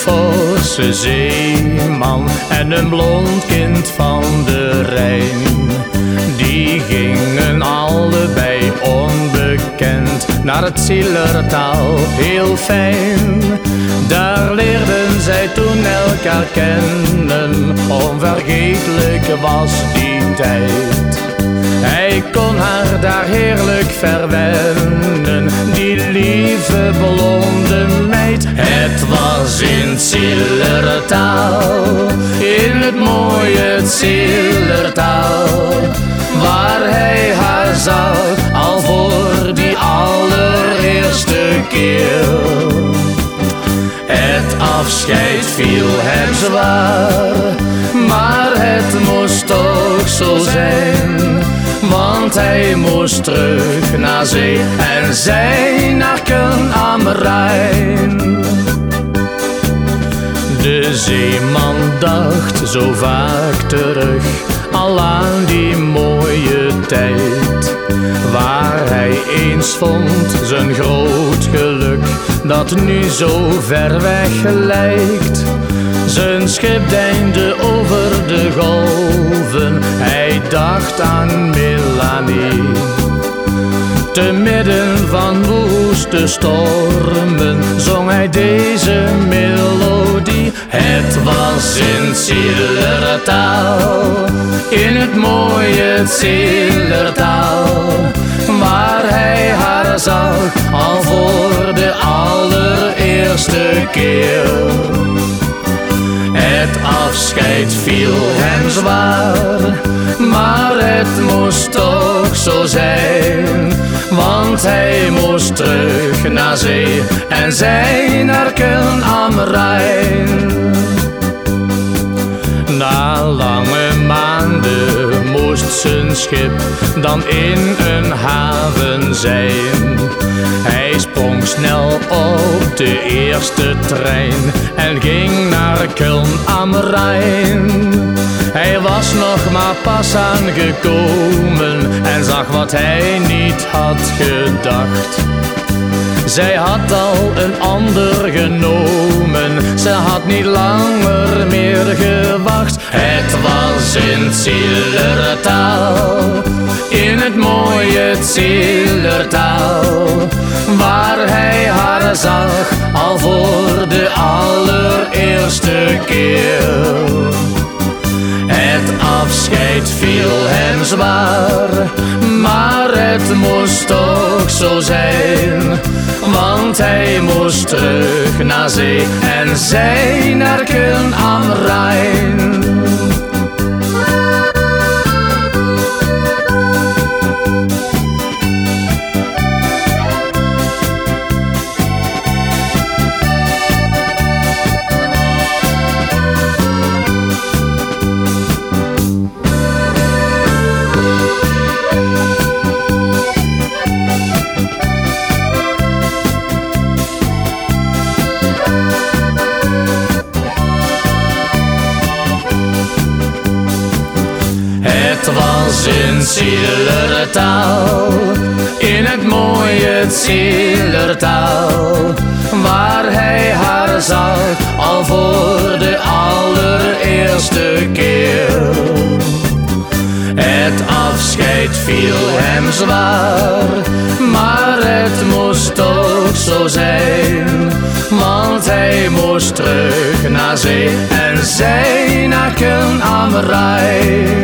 forse zeeman en een blond kind van de Rijn. Die gingen allebei onbekend naar het zielertaal, heel fijn. Daar leerden zij toen elkaar kennen, onvergetelijk was die tijd. Hij kon haar daar heerlijk verwennen, die lieve blonde. Het was in Zillertaal, in het mooie Zillertaal, waar hij haar zag al voor die allereerste keer. Het afscheid viel hem zwaar, maar het moest toch zo zijn. Want hij moest terug naar zee en zij naar am dacht zo vaak terug, al aan die mooie tijd. Waar hij eens vond zijn groot geluk, dat nu zo ver weg lijkt. Zijn schip deinde over de golven, hij dacht aan Melanie. Te midden van woeste stormen zong hij deze melodie. Zillertaal, in het mooie Zillertaal, waar hij haar zag al voor de allereerste keer. Het afscheid viel hem zwaar, maar het moest toch zo zijn. Want hij moest terug naar zee en zij naar Köln am Rijn. Dan in een haven zijn. Hij sprong snel op de eerste trein en ging naar Köln am Rijn. Hij was nog maar pas aangekomen en zag wat hij niet had gedacht. Zij had al een ander genomen, ze had niet langer meer gewacht. Het was in Zillertaal, in het mooie Zillertaal, waar hij haar zag al voor de allereerste keer. Het afscheid viel hem zwaar, maar het moest toch zo zijn. Want hij moest terug naar zee en zij naar Köln Rijn. Zillertaal, in het mooie Zillertaal, waar hij haar zag al voor de allereerste keer. Het afscheid viel hem zwaar, maar het moest toch zo zijn. Want hij moest terug naar zee en zij naar am Rijn.